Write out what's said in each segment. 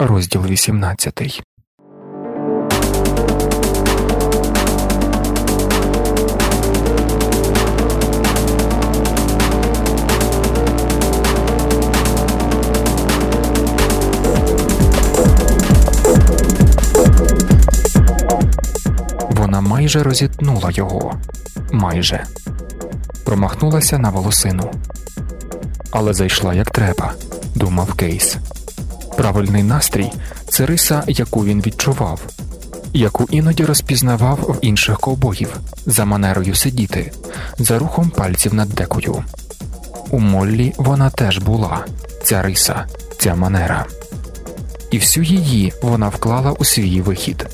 розділ 18. Вона майже розітнула його, майже промахнулася на волосину, але зайшла як треба, думав Кейс. Правильний настрій це риса, яку він відчував, яку іноді розпізнавав в інших ковбоїв за манерою сидіти, за рухом пальців над декою. У Моллі вона теж була ця риса, ця манера, і всю її вона вклала у свій вихід,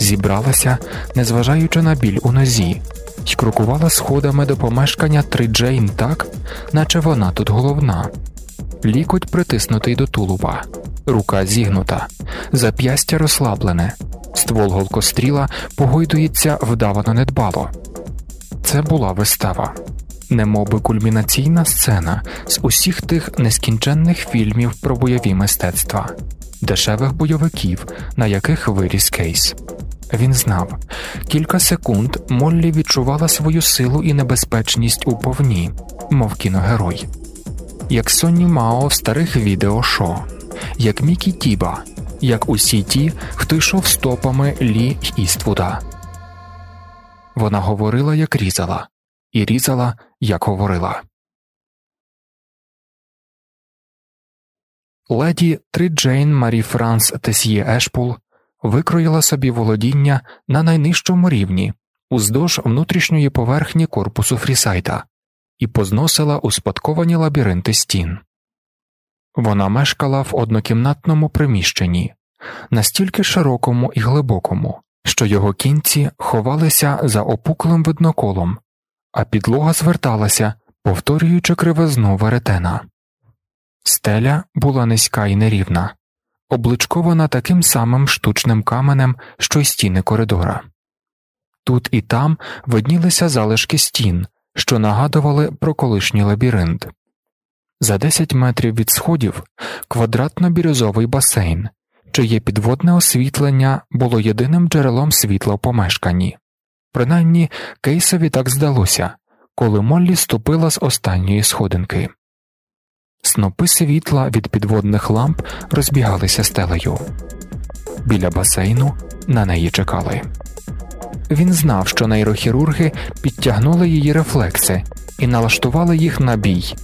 зібралася, незважаючи на біль у нозі, й крокувала сходами до помешкання Три Джейн так, наче вона тут головна, лікоть притиснутий до тулуба рука зігнута, зап'ястя розслаблене, ствол голкостріла погойдується вдавано недбало. Це була вистава, немовби кульмінаційна сцена з усіх тих нескінченних фільмів про бойові мистецтва, дешевих бойовиків, на яких виріс кейс. Він знав, кілька секунд Моллі відчувала свою силу і небезпечність у повні, мов кіногерой, як Сонні Мао в старих відео Шо, як Мікі Тіба, як усі ті, хто йшов стопами Лі Іствуда. Вона говорила, як різала, і різала, як говорила. Леді Три Джейн Марі Франс Тесьє Ешпул викроїла собі володіння на найнижчому рівні уздовж внутрішньої поверхні корпусу Фрісайта і позносила успадковані лабіринти стін. Вона мешкала в однокімнатному приміщенні, настільки широкому і глибокому, що його кінці ховалися за опуклим видноколом, а підлога зверталася, повторюючи кривизну веретена. Стеля була низька і нерівна, обличкована таким самим штучним каменем, що й стіни коридора. Тут і там виднілися залишки стін, що нагадували про колишній лабіринт. За 10 метрів від сходів квадратно-бірюзовий басейн, чиє підводне освітлення було єдиним джерелом світла в помешканні. Принаймні Кейсові так здалося, коли Моллі ступила з останньої сходинки. Снопи світла від підводних ламп розбігалися стелею. Біля басейну на неї чекали. Він знав, що нейрохірурги підтягнули її рефлекси і налаштували їх на бій,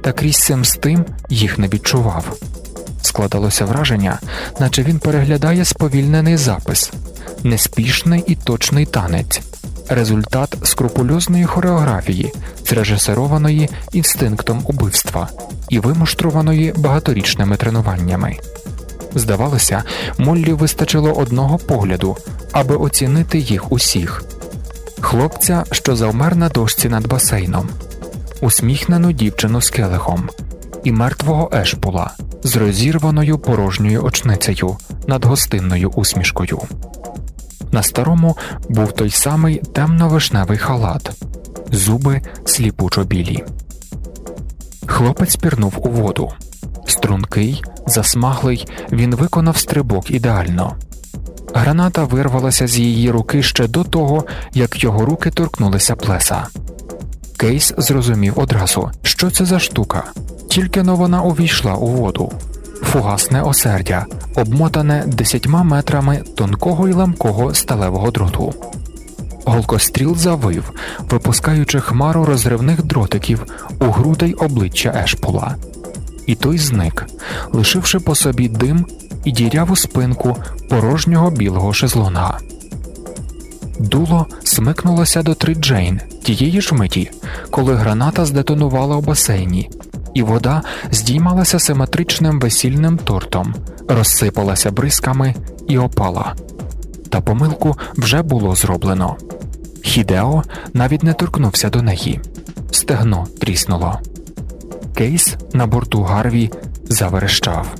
та крізь цим з тим їх не відчував. Складалося враження, наче він переглядає сповільнений запис, неспішний і точний танець, результат скрупульозної хореографії, зрежисерованої інстинктом убивства і вимуштрованої багаторічними тренуваннями. Здавалося, Моллі вистачило одного погляду, аби оцінити їх усіх хлопця, що завмер на дошці над басейном, усміхнену дівчину з келихом, і мертвого ешпула з розірваною порожньою очницею над гостинною усмішкою. На старому був той самий темно-вишневий халат, зуби сліпучо білі. Хлопець пірнув у воду. Стрункий, засмаглий, він виконав стрибок ідеально. Граната вирвалася з її руки ще до того, як його руки торкнулися плеса. Кейс зрозумів одразу, що це за штука, тільки но вона увійшла у воду, фугасне осердя, обмотане десятьма метрами тонкого й ламкого сталевого дроту. Голкостріл завив, випускаючи хмару розривних дротиків у грудей обличчя Ешпола, і той зник, лишивши по собі дим і діряву спинку порожнього білого шезлонга. Дуло смикнулося до Три Джейн тієї ж миті, коли граната здетонувала у басейні, і вода здіймалася симетричним весільним тортом, розсипалася бризками і опала. Та помилку вже було зроблено. Хідео навіть не торкнувся до неї, стегно тріснуло. Кейс на борту Гарві заверещав.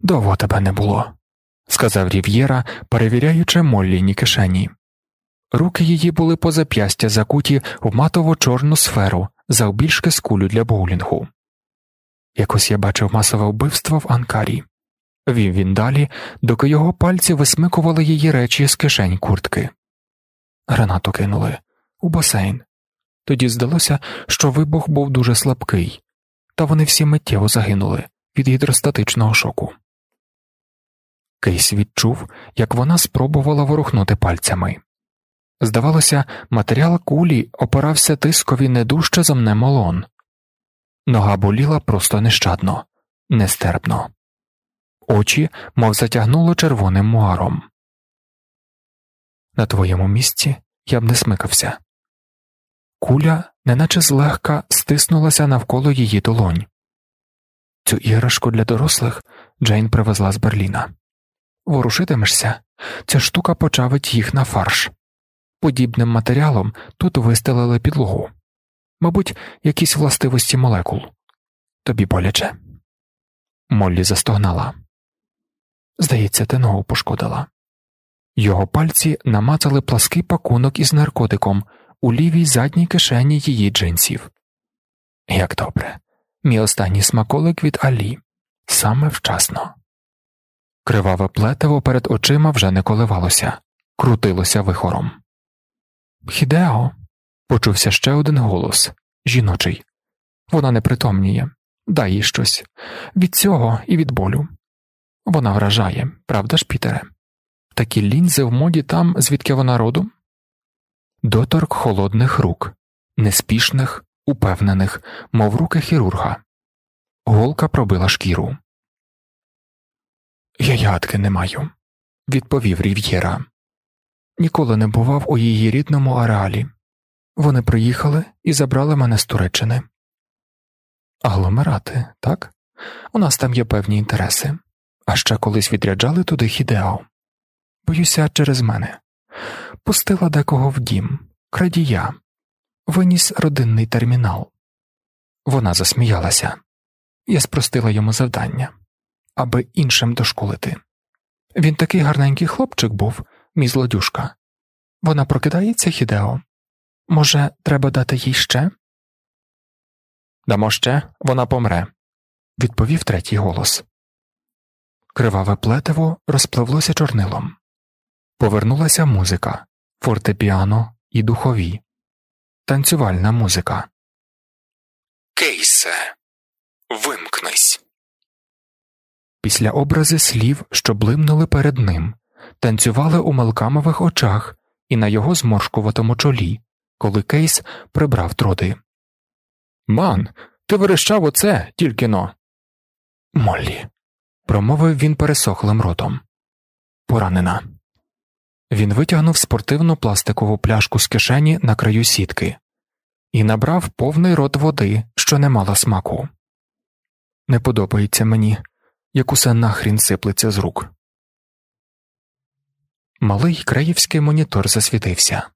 Довго тебе не було, сказав Рів'єра, перевіряючи Молліні кишені. Руки її були по зап'ястя закуті в матово чорну сферу завбільшки з кулю для боулінгу. Якось я бачив масове вбивство в Анкарі. Вів він далі, доки його пальці висмикували її речі з кишень куртки. Гранату кинули у басейн. Тоді здалося, що вибух був дуже слабкий, та вони всі миттєво загинули від гідростатичного шоку. Кейс відчув, як вона спробувала ворухнути пальцями. Здавалося, матеріал кулі опирався тискові не дужче за молон. Нога боліла просто нещадно, нестерпно, очі, мов затягнуло червоним муаром. На твоєму місці я б не смикався. Куля, неначе злегка, стиснулася навколо її долонь. Цю іграшку для дорослих Джейн привезла з Берліна. Ворушитимешся, ця штука почавить їх на фарш. Подібним матеріалом тут вистелили підлогу, мабуть, якісь властивості молекул. Тобі боляче. Моллі застогнала. Здається, ти ногу пошкодила. Його пальці намацали плаский пакунок із наркотиком у лівій задній кишені її джинсів. Як добре, мій останній смаколик від Алі саме вчасно. Криваве плетиво перед очима вже не коливалося, крутилося вихором. Хідео, почувся ще один голос жіночий. Вона не притомніє, дай їй щось від цього і від болю. Вона вражає, правда ж, Пітере? Такі лінзи в моді там, звідки вона родом? Доторк холодних рук, неспішних, упевнених, мов руки хірурга. Голка пробила шкіру. Я ядки не маю, відповів Рів'єра. Ніколи не бував у її рідному ареалі. Вони приїхали і забрали мене з Туреччини. Агломерати, так? У нас там є певні інтереси, а ще колись відряджали туди хідео. Боюся, через мене. Пустила декого в дім, крадія, виніс родинний термінал. Вона засміялася. Я спростила йому завдання, аби іншим дошкулити. Він такий гарненький хлопчик був, мій злодюшка. Вона прокидається, Хідео. Може, треба дати їй ще? Дамо ще, вона помре, відповів третій голос. Криваве плетиво розпливлося чорнилом. Повернулася музика, фортепіано і духові, танцювальна музика. Кейсе, вимкнись. Після образи слів, що блимнули перед ним, танцювали у мелкамових очах і на його зморшкуватому чолі, коли Кейс прибрав троди. Ман, ти верещав оце тільки но. Моллі, промовив він пересохлим ротом. Поранена. Він витягнув спортивну пластикову пляшку з кишені на краю сітки і набрав повний рот води, що не мала смаку. Не подобається мені, як усе нахрін сиплеться з рук. Малий краївський монітор засвітився.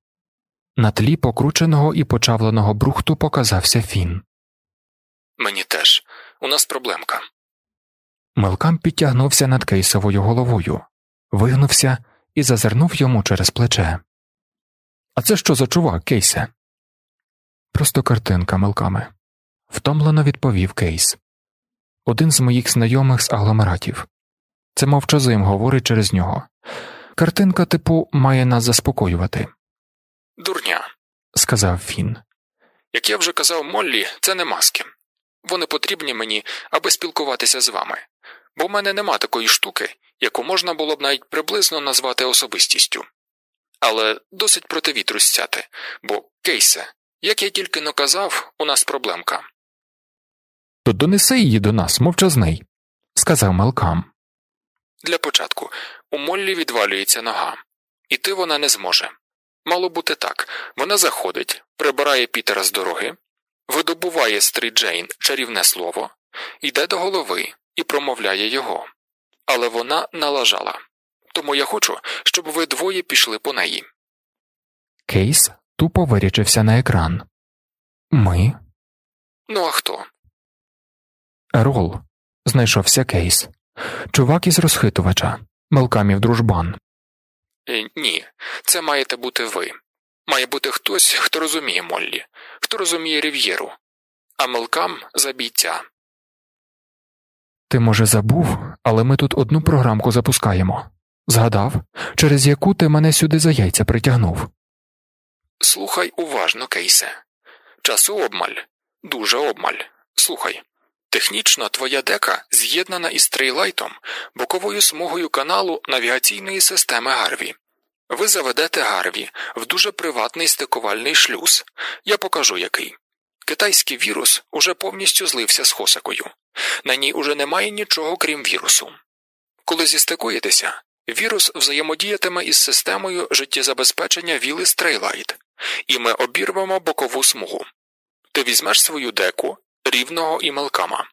На тлі покрученого і почавленого брухту показався фін. Мені теж у нас проблемка. Мелкам підтягнувся над кейсовою головою, вигнувся і зазирнув йому через плече. А це що за чувак, кейсе? Просто картинка мелками, втомлено відповів кейс. Один з моїх знайомих з агломератів. Це мовчазим говорить через нього. Картинка, типу, має нас заспокоювати. Дурня, сказав Фін. Як я вже казав Моллі, це не маски. Вони потрібні мені, аби спілкуватися з вами, бо в мене нема такої штуки, яку можна було б навіть приблизно назвати особистістю. Але досить проти вітру стяти, бо кейсе, як я тільки наказав, у нас проблемка. То донеси її до нас, мовчазний, сказав Мелкам. Для початку у Моллі відвалюється нога, іти вона не зможе. Мало бути так вона заходить, прибирає Пітера з дороги, видобуває стріт Джейн чарівне слово, йде до голови і промовляє його. Але вона налажала. Тому я хочу, щоб ви двоє пішли по неї. Кейс тупо вирячився на екран. Ми. Ну, а хто? Ерол. Знайшовся кейс. Чувак із розхитувача. Мелкамів дружбан. Е, ні, це маєте бути ви. Має бути хтось, хто розуміє Моллі, хто розуміє Рів'єру, а Мелкам за бійця. Ти, може, забув, але ми тут одну програмку запускаємо. Згадав, через яку ти мене сюди за яйця притягнув. Слухай уважно, Кейсе. Часу обмаль, дуже обмаль. Слухай. Технічно твоя дека з'єднана із трейлайтом, боковою смугою каналу навігаційної системи Гарві. Ви заведете Гарві в дуже приватний стикувальний шлюз. Я покажу який. Китайський вірус уже повністю злився з Хосакою. На ній уже немає нічого крім вірусу. Коли зістикуєтеся, вірус взаємодіятиме із системою життєзабезпечення Віли Стрейлайт, і ми обірвемо бокову смугу. Ти візьмеш свою деку, рівного і Мелкама,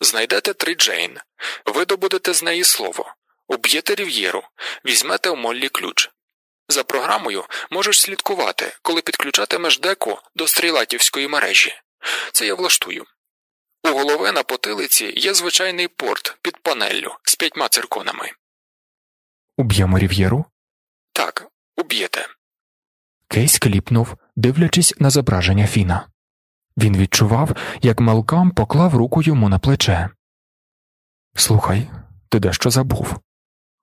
знайдете три Джейн, видобудете з неї слово, уб'єте рів'єру, візьмете у Моллі ключ. За програмою можеш слідкувати, коли підключатимеш деку до стрілатівської мережі. Це я влаштую. У голови на потилиці є звичайний порт під панеллю з п'ятьма цирконами. Уб'ємо рів'єру? Так, уб'єте. Кейс кліпнув, дивлячись на зображення Фіна. Він відчував, як Мелкам поклав руку йому на плече. Слухай, ти дещо забув.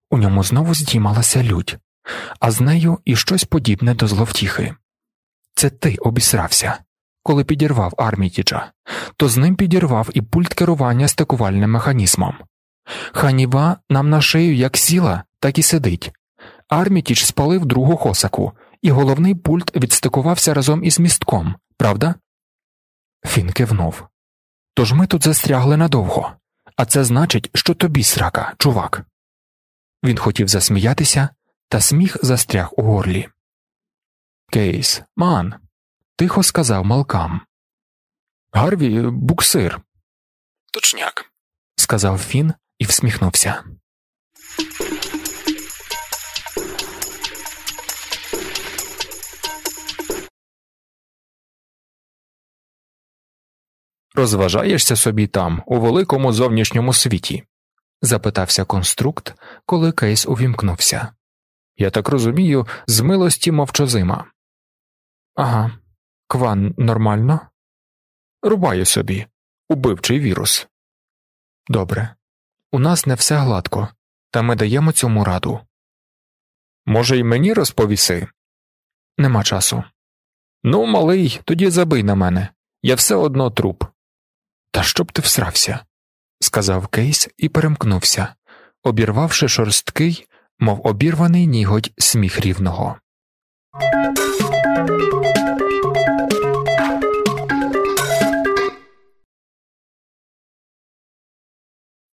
У ньому знову здіймалася лють, а з нею і щось подібне до зловтіхи. Це ти обісрався. Коли підірвав Армітіджа, то з ним підірвав і пульт керування стикувальним механізмом. Ханіва нам на шию як сіла, так і сидить. Армітіч спалив другу хосаку, і головний пульт відстикувався разом із містком, правда? Фін кивнув. Тож ми тут застрягли надовго, а це значить, що тобі срака, чувак. Він хотів засміятися, та сміх застряг у горлі. Кейс, ман, тихо сказав Малкам. Гарві, буксир. Точняк, сказав Фін і всміхнувся. Розважаєшся собі там, у великому зовнішньому світі? запитався конструкт, коли кейс увімкнувся. Я так розумію, з милості мовчозима. Ага, кван нормально? Рубаю собі, убивчий вірус. Добре. У нас не все гладко, та ми даємо цьому раду. Може, й мені розповіси? Нема часу. Ну, малий, тоді забий на мене. Я все одно труп. Та щоб ти всрався, сказав Кейс і перемкнувся, обірвавши шорсткий, мов обірваний нігодь сміх рівного.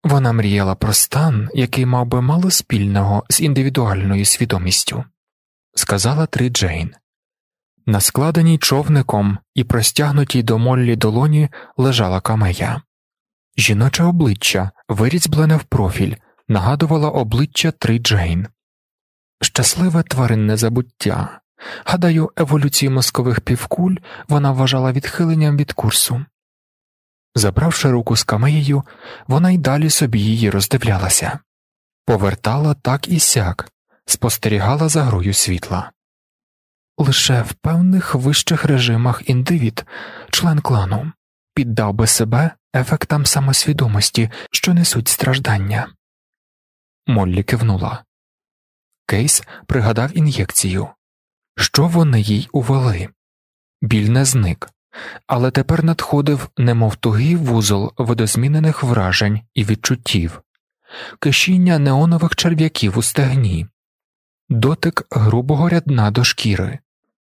Вона мріяла про стан, який мав би мало спільного з індивідуальною свідомістю, сказала Три Джейн. На складеній човником і простягнутій до Моллі долоні лежала камея. Жіноче обличчя, вирізблене в профіль, нагадувало обличчя Три Джейн. Щасливе тваринне забуття. Гадаю, еволюцію мозкових півкуль вона вважала відхиленням від курсу. Забравши руку з камеєю, вона й далі собі її роздивлялася, повертала так і сяк, спостерігала за грою світла. Лише в певних вищих режимах індивід, член клану, піддав би себе ефектам самосвідомості, що несуть страждання. Моллі кивнула. Кейс пригадав ін'єкцію. Що вони їй увели? Біль не зник, але тепер надходив немов тугий вузол видозмінених вражень і відчуттів, кишіння неонових черв'яків у стегні, дотик грубого рядна до шкіри,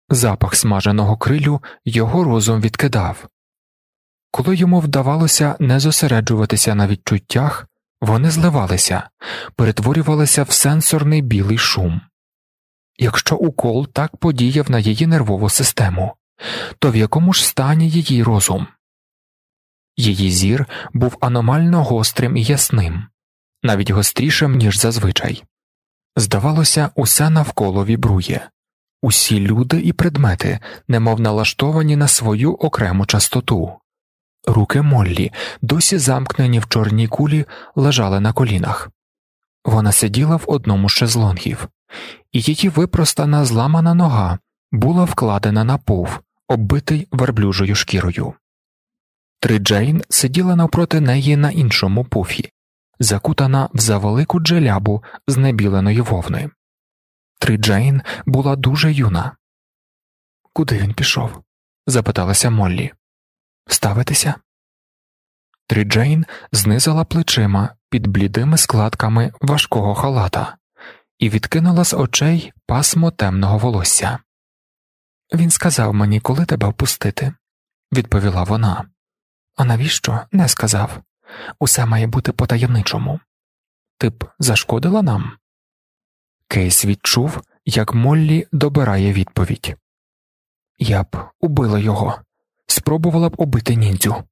запах смаженого крилю його розум відкидав. Коли йому вдавалося не зосереджуватися на відчуттях, вони зливалися, перетворювалися в сенсорний білий шум. Якщо укол так подіяв на її нервову систему, то в якому ж стані її розум? Її зір був аномально гострим і ясним, навіть гострішим, ніж зазвичай. Здавалося, усе навколо вібрує, усі люди і предмети, немов налаштовані на свою окрему частоту. Руки Моллі, досі замкнені в чорній кулі, лежали на колінах. Вона сиділа в одному з шезлонгів, і її випростана зламана нога була вкладена на пув, оббитий верблюжою шкірою. Три Джейн сиділа навпроти неї на іншому пуфі, закутана в завелику джелябу з небіленої вовни. Три Джейн була дуже юна. Куди він пішов? запиталася Моллі. Ставитися? Три Джейн знизила плечима під блідими складками важкого халата і відкинула з очей пасмо темного волосся. Він сказав мені, коли тебе впустити, відповіла вона. А навіщо не сказав? Усе має бути по таємничому. Ти б зашкодила нам? Кейс відчув, як Моллі добирає відповідь. Я б убила його, спробувала б убити ніндзю.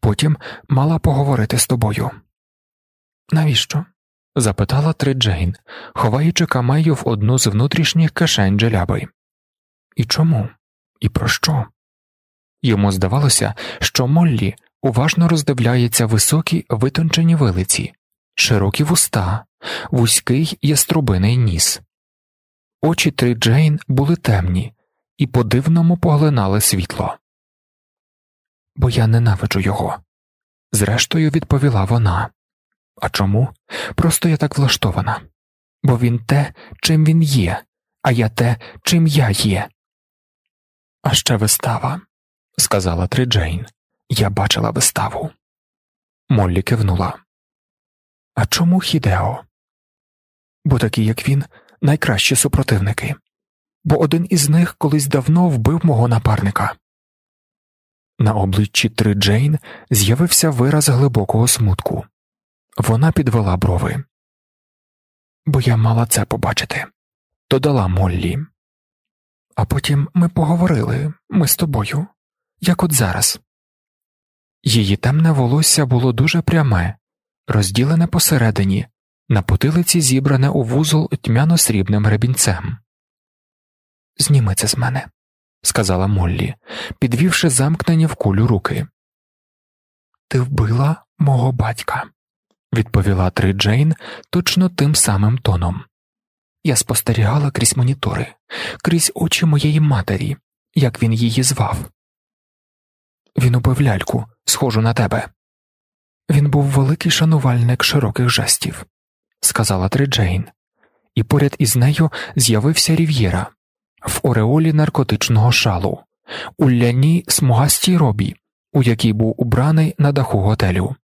Потім мала поговорити з тобою. Навіщо? Запитала Три Джейн, ховаючи камею в одну з внутрішніх кишень джеляби. І чому? І про що? Йому здавалося, що Моллі уважно роздивляється високі витончені вилиці, широкі вуста, вузький яструбиний ніс. Очі Три Джейн були темні і по дивному поглинали світло. Бо я ненавиджу його. Зрештою, відповіла вона. А чому? Просто я так влаштована, бо він те, чим він є, а я те, чим я є. А ще вистава, сказала Три Джейн. Я бачила виставу. Моллі кивнула. А чому Хідео? Бо такі, як він, найкращі супротивники, бо один із них колись давно вбив мого напарника. На обличчі Три Джейн з'явився вираз глибокого смутку. Вона підвела брови. Бо я мала це побачити, додала Моллі. А потім ми поговорили, ми з тобою, як от зараз. Її темне волосся було дуже пряме, розділене посередині, на потилиці зібране у вузол тьмяно срібним ребінцем. Зніми це з мене, сказала Моллі, підвівши замкнені в кулю руки. Ти вбила мого батька, відповіла Три Джейн точно тим самим тоном. Я спостерігала крізь монітори, крізь очі моєї матері, як він її звав. Він убив ляльку, схожу на тебе. Він був великий шанувальник широких жестів, сказала Три Джейн, і поряд із нею з'явився Рів'єра в ореолі наркотичного шалу, у ляній смугастій робі, у якій був убраний на даху готелю.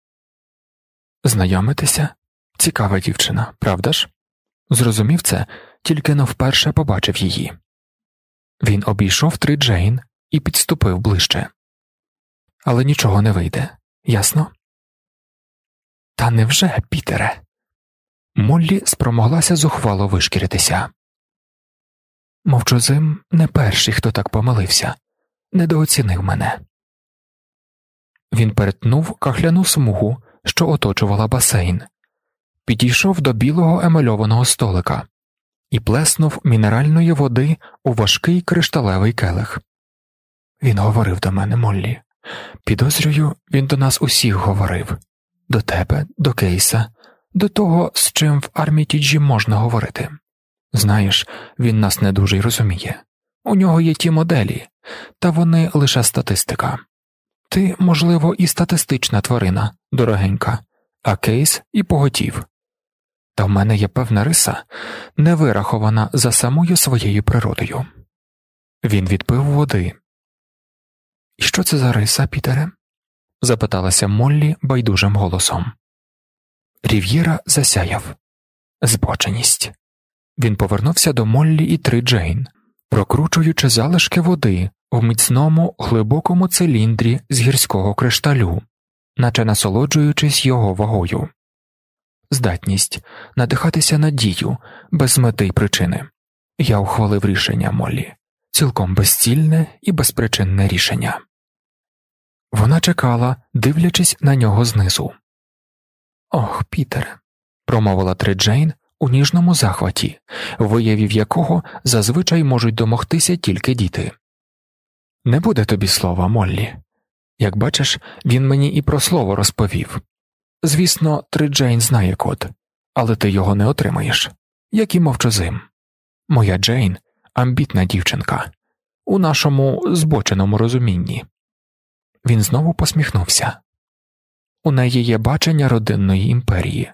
Знайомитися? Цікава дівчина, правда ж? Зрозумів це, тільки не вперше побачив її. Він обійшов три Джейн і підступив ближче. Але нічого не вийде, ясно? Та невже, Пітере? Моллі спромоглася зухвало вишкіритися. Мовчозим не перший, хто так помилився, недооцінив мене. Він перетнув кахляну смугу, що оточувала басейн, підійшов до білого емальованого столика і плеснув мінеральної води у важкий кришталевий келих. Він говорив до мене, Моллі. Підозрюю, він до нас усіх говорив до тебе, до Кейса, до того, з чим в Армітіджі можна говорити. Знаєш, він нас не дуже й розуміє. У нього є ті моделі, та вони лише статистика. Ти, можливо, і статистична тварина, дорогенька, а кейс і поготів. Та в мене є певна риса, не вирахована за самою своєю природою. Він відпив води. І що це за риса, Пітере? запиталася Моллі байдужим голосом. Рів'єра засяяв збоченість. Він повернувся до Моллі і Три Джейн, прокручуючи залишки води в міцному глибокому циліндрі з гірського кришталю, наче насолоджуючись його вагою, здатність надихатися надію без мети й причини. Я ухвалив рішення Моллі, цілком безцільне і безпричинне рішення. Вона чекала, дивлячись на нього знизу. Ох, Пітере, промовила Три Джейн у ніжному захваті, виявів якого зазвичай можуть домогтися тільки діти. Не буде тобі слова, Моллі. Як бачиш, він мені і про слово розповів. Звісно, Три Джейн знає код але ти його не отримаєш, як і мовчозим. Моя Джейн амбітна дівчинка, у нашому збоченому розумінні. Він знову посміхнувся. У неї є бачення родинної імперії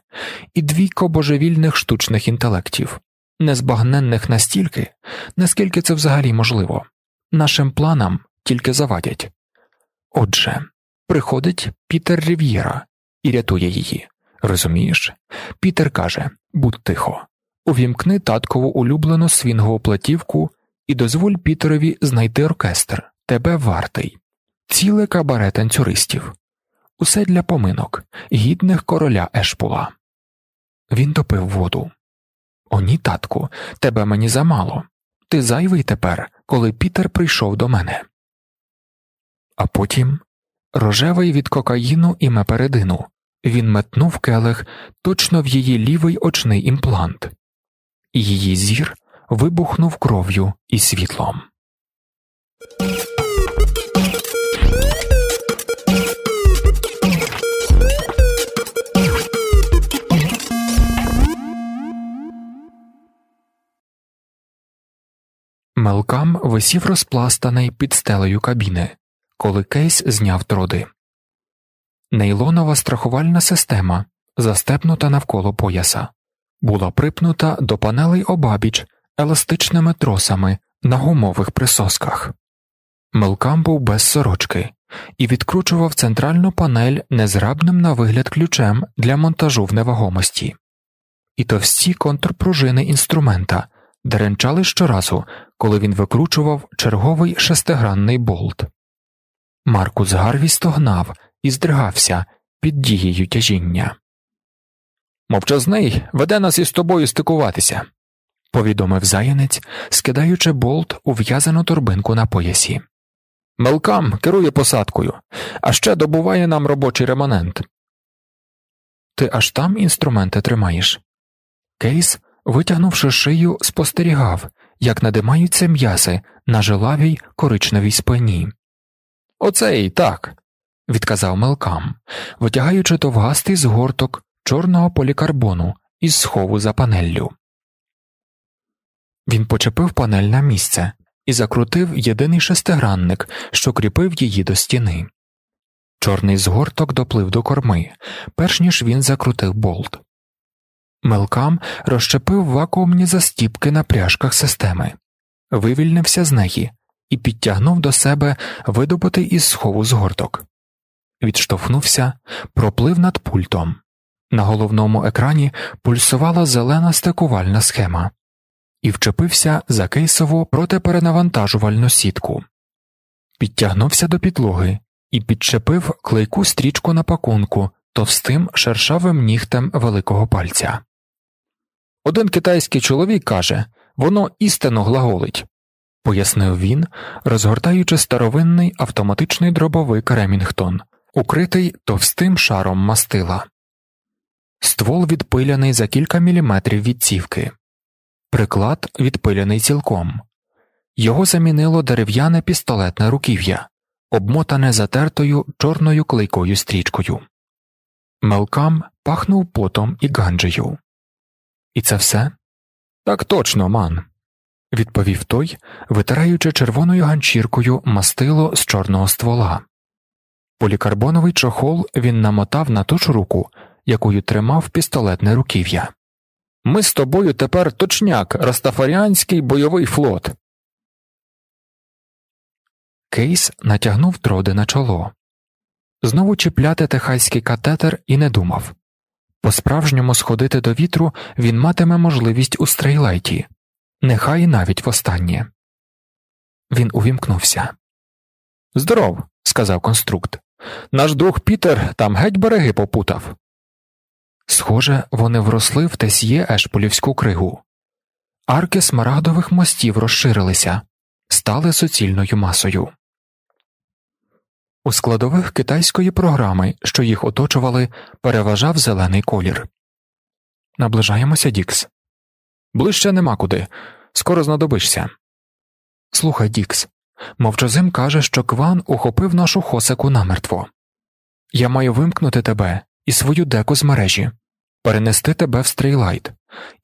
і двійко божевільних штучних інтелектів, незбагненних настільки, наскільки це взагалі можливо, нашим планам тільки завадять. Отже, приходить Пітер Рів'єра і рятує її. Розумієш? Пітер каже будь тихо, увімкни таткову улюблену свінгову платівку і дозволь Пітерові знайти оркестр, тебе вартий, ціле кабаре танцюристів, усе для поминок, гідних короля Ешпула. Він допив воду. О, ні, татку, тебе мені замало. Ти зайвий тепер, коли Пітер прийшов до мене. А потім рожевий від кокаїну і мепередину. Він метнув келих точно в її лівий очний імплант, і її зір вибухнув кров'ю і світлом. Мелкам висів розпластаний під стелею кабіни, коли Кейс зняв троди. Нейлонова страхувальна система, застепнута навколо пояса, була припнута до панелей обабіч еластичними тросами на гумових присосках. Мелкам був без сорочки і відкручував центральну панель незрабним на вигляд ключем для монтажу в невагомості, і товсті контрпружини інструмента деренчали щоразу, коли він викручував черговий шестигранний болт. Маркус Гарві стогнав і здригався під дією тяжіння. Мовчазний веде нас із тобою стикуватися, повідомив заянець, скидаючи болт у в'язану торбинку на поясі. Мелкам керує посадкою, а ще добуває нам робочий реманент. Ти аж там інструменти тримаєш. Кейс, витягнувши шию, спостерігав, як надимаються м'яси на жилавій коричневій спині. Оцей так, відказав Мелкам, витягаючи товгастий згорток чорного полікарбону із схову за панеллю. Він почепив панель на місце і закрутив єдиний шестигранник, що кріпив її до стіни. Чорний згорток доплив до корми, перш ніж він закрутив болт. Мелкам розщепив вакуумні застіпки на пряжках системи, вивільнився з неї і підтягнув до себе видобутий із схову згорток. Відштовхнувся, проплив над пультом. На головному екрані пульсувала зелена стикувальна схема і вчепився за кейсову протиперенавантажувальну сітку, підтягнувся до підлоги і підчепив клейку стрічку на пакунку товстим шершавим нігтем великого пальця. Один китайський чоловік каже воно істинно глаголить, пояснив він, розгортаючи старовинний автоматичний дробовик Ремінгтон, укритий товстим шаром мастила. Ствол відпиляний за кілька міліметрів від цівки, приклад відпиляний цілком, його замінило дерев'яне пістолетне руків'я, обмотане затертою чорною клейкою стрічкою. Мелкам пахнув потом і ганджею. І це все? Так точно, ман, відповів той, витираючи червоною ганчіркою мастило з чорного ствола. Полікарбоновий чохол він намотав на ту ж руку, якою тримав пістолетне руків'я. Ми з тобою тепер точняк, Растафаріанський бойовий флот. Кейс натягнув троди на чоло. Знову чіпляти техаський катетер і не думав. По справжньому сходити до вітру він матиме можливість у стрейлайті, нехай навіть востаннє. Він увімкнувся. Здоров, сказав конструкт. Наш друг Пітер там геть береги попутав. Схоже, вони вросли в тесьє ешполівську кригу. Арки смарагдових мостів розширилися, стали суцільною масою. У складових китайської програми, що їх оточували, переважав зелений колір. Наближаємося, Дікс. Ближче нема куди. Скоро знадобишся. Слухай, Дікс. Мовчазим каже, що Кван ухопив нашу хосику намертво. Я маю вимкнути тебе і свою деку з мережі. перенести тебе в стрійлайт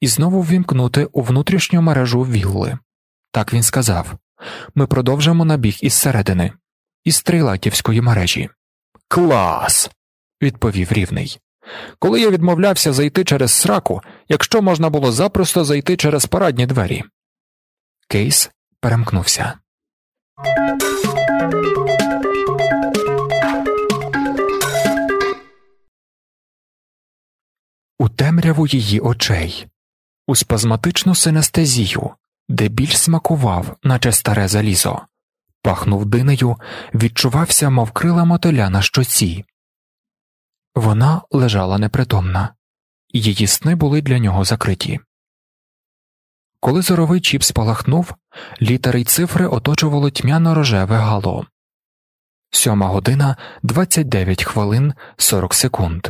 і знову ввімкнути у внутрішню мережу вілли. Так він сказав ми продовжимо набіг із середини, із стрійлайтівської мережі. Клас. відповів рівний. Коли я відмовлявся зайти через сраку, якщо можна було запросто зайти через парадні двері. Кейс перемкнувся. У темряву її очей, у спазматичну синестезію, де біль смакував, наче старе залізо, пахнув динею, відчувався, мов крила мотиля на щоці. Вона лежала непритомна, її сни були для нього закриті. Коли зоровий чіп спалахнув, літери й цифри оточувало тьмяно рожеве гало. Сьома година 29 хвилин 40 секунд.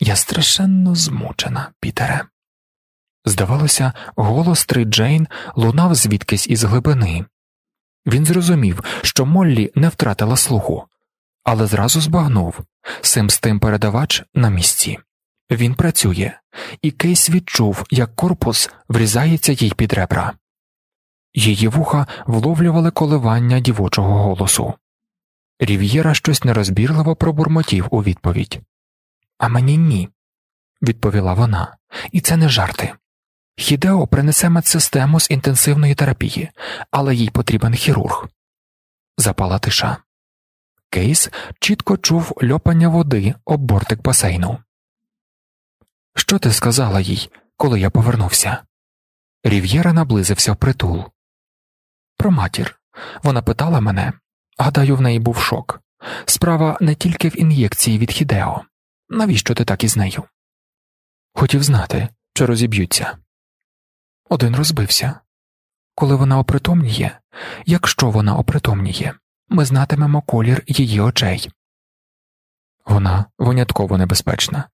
Я страшенно змучена, Пітере. Здавалося, голос Три Джейн лунав звідкись із глибини. Він зрозумів, що Моллі не втратила слуху, але зразу збагнув сим з передавач на місці. Він працює, і Кейс відчув, як корпус врізається їй під ребра. Її вуха вловлювали коливання дівочого голосу. Рів'єра щось нерозбірливо пробурмотів у відповідь. А мені ні, відповіла вона, і це не жарти. Хідео принесе медсистему з інтенсивної терапії, але їй потрібен хірург. Запала тиша. Кейс чітко чув льопання води об бортик басейну. Що ти сказала їй, коли я повернувся? Рів'єра наблизився в притул. Про матір. Вона питала мене. Гадаю, в неї був шок. Справа не тільки в ін'єкції від Хідео. Навіщо ти так із нею? Хотів знати, чи розіб'ються. Один розбився. Коли вона опритомніє, якщо вона опритомніє, ми знатимемо колір її очей. Вона винятково небезпечна,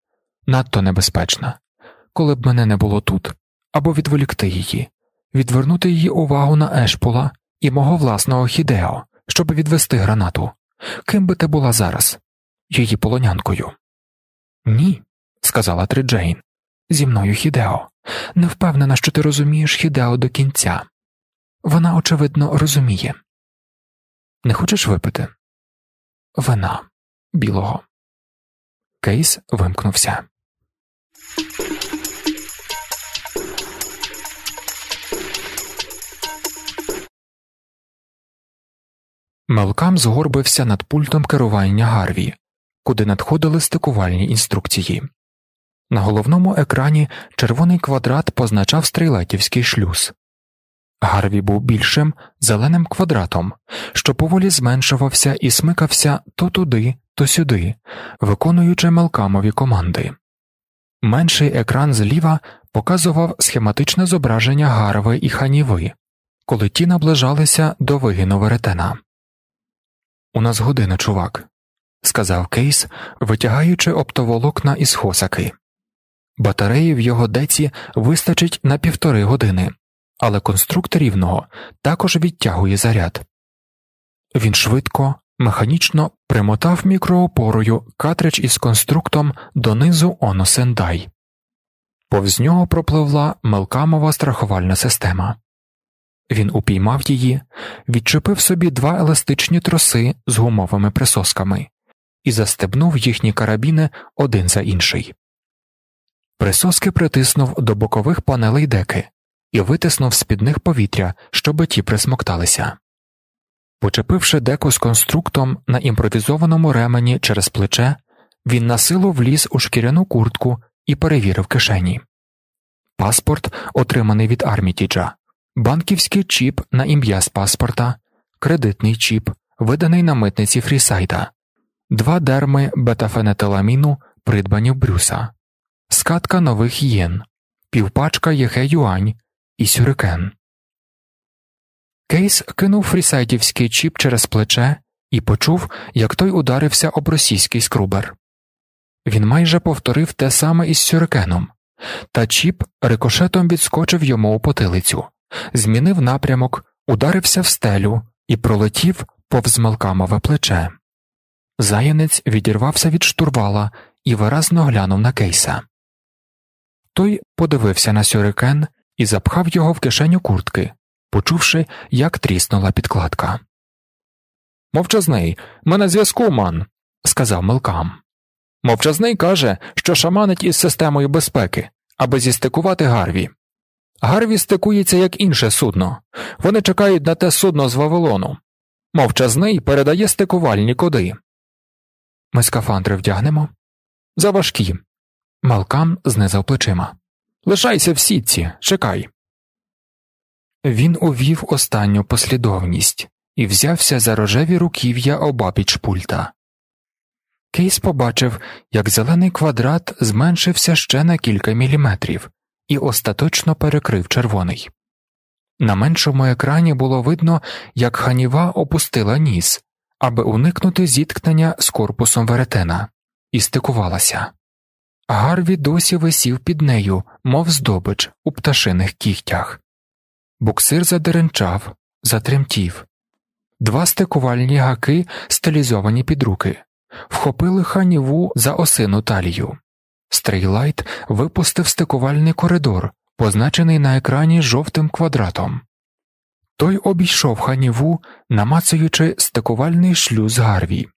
надто небезпечна, коли б мене не було тут, або відволікти її, відвернути її увагу на Ешпола і мого власного Хідео, щоб відвести гранату. Ким би ти була зараз? Її полонянкою. Ні, сказала Триджейн. Зі мною Хідео. Не впевнена, що ти розумієш Хідео до кінця. Вона, очевидно, розуміє. Не хочеш випити? Вина білого. Кейс вимкнувся. Мелкам згорбився над пультом керування Гарві, куди надходили стикувальні інструкції. На головному екрані червоний квадрат позначав стрілетівський шлюз. Гарві був більшим зеленим квадратом, що поволі зменшувався і смикався то туди, то сюди, виконуючи мелкамові команди. Менший екран зліва показував схематичне зображення Гарви і ханіви, коли ті наближалися до вигину веретена. У нас година, чувак, сказав Кейс, витягаючи оптоволокна із хосаки. Батареї в його деці вистачить на півтори години, але конструкт рівного також відтягує заряд. Він швидко, механічно примотав мікроопорою катридж із конструктом донизу Оносендай. Повз нього пропливла мелкамова страхувальна система. Він упіймав її, відчепив собі два еластичні троси з гумовими присосками і застебнув їхні карабіни один за інший. Присоски притиснув до бокових панелей деки і витиснув з під них повітря, щоб ті присмокталися. Почепивши деку з конструктом на імпровізованому ремені через плече, він на силу вліз у шкіряну куртку і перевірив кишені. Паспорт, отриманий від Армітіджа, банківський чіп на ім'я з паспорта, кредитний чіп, виданий на митниці Фрісайда, два дерми бетафенетиламіну, придбані в Брюса, скатка нових єн, півпачка єхе юань і сюрикен. Кейс кинув фрісайдівський чіп через плече і почув, як той ударився об російський скрубер. Він майже повторив те саме із сюрикеном, та чіп рикошетом відскочив йому у потилицю, змінив напрямок, ударився в стелю і пролетів повз малкамове плече. Заянець відірвався від штурвала і виразно глянув на кейса. Той подивився на сюрикен і запхав його в кишеню куртки, почувши, як тріснула підкладка. Мовчазний, ми на зв'язку, ман, сказав Мелкам. Мовчазний каже, що шаманить із системою безпеки, аби зістикувати Гарві. Гарві стикується як інше судно. Вони чекають на те судно з Вавилону. Мовчазний передає стикувальні коди. Ми скафандри вдягнемо. Заважкі. Малкам знизав плечима. Лишайся в сітці, чекай. Він увів останню послідовність і взявся за рожеві руків'я обабіч пульта. Кейс побачив, як зелений квадрат зменшився ще на кілька міліметрів і остаточно перекрив червоний. На меншому екрані було видно, як ханіва опустила ніс, аби уникнути зіткнення з корпусом веретена, і стикувалася. Гарві досі висів під нею, мов здобич у пташиних кігтях. Буксир задеренчав, затремтів. Два стикувальні гаки, стилізовані під руки, вхопили ханіву за осину талію. Стрейлайт випустив стикувальний коридор, позначений на екрані жовтим квадратом. Той обійшов ханіву, намацуючи стикувальний шлюз Гарві.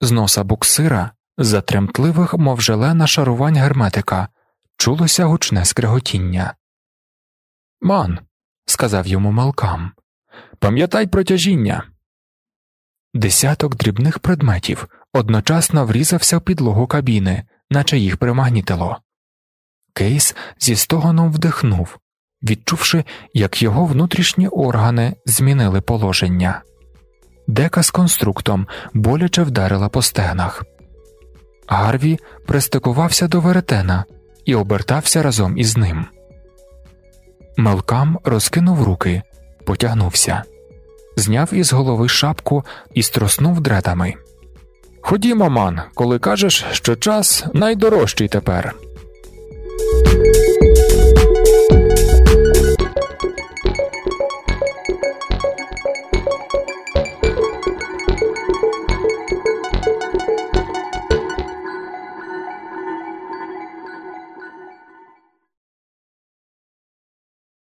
З носа буксира, за тремтливих, мов желе нашарувань герметика, чулося гучне скреготіння. Ман, сказав йому Малкам, пам'ятай про тяжіння. Десяток дрібних предметів одночасно врізався в підлогу кабіни, наче їх примагнітило. Кейс зі стогоном вдихнув, відчувши, як його внутрішні органи змінили положення. Дека з конструктом боляче вдарила по стегнах. Гарві пристикувався до веретена і обертався разом із ним. Мелкам розкинув руки, потягнувся, зняв із голови шапку і строснув дретами. Ходімо, ман, коли кажеш, що час найдорожчий тепер.